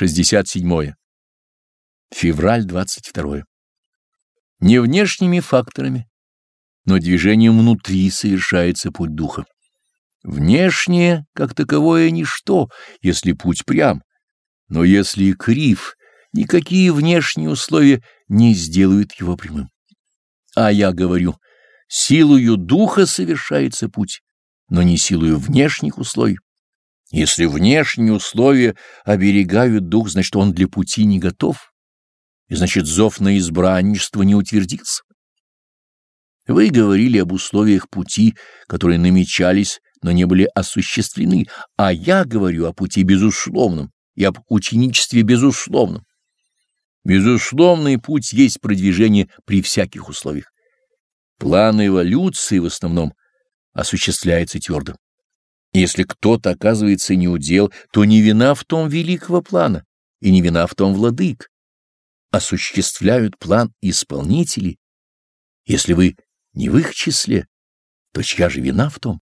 67. Февраль 22. Не внешними факторами, но движением внутри совершается путь духа. Внешнее, как таковое, ничто, если путь прям, но если крив, никакие внешние условия не сделают его прямым. А я говорю, силою духа совершается путь, но не силою внешних условий. Если внешние условия оберегают дух, значит, он для пути не готов, и значит, зов на избранничество не утвердился. Вы говорили об условиях пути, которые намечались, но не были осуществлены, а я говорю о пути безусловном и об ученичестве безусловном. Безусловный путь есть продвижение при всяких условиях. План эволюции в основном осуществляется твердо. Если кто-то оказывается неудел, то не вина в том великого плана и не вина в том владык. Осуществляют план исполнители. Если вы не в их числе, то чья же вина в том?